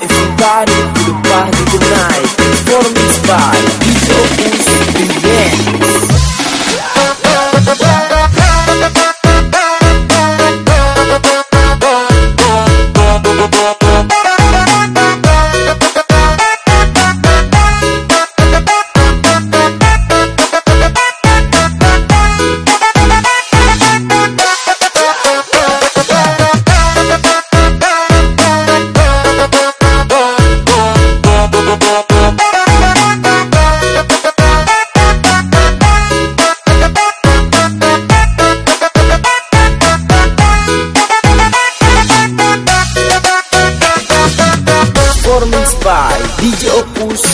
Everybody to the party tonight. Follow me, spy. 你就不。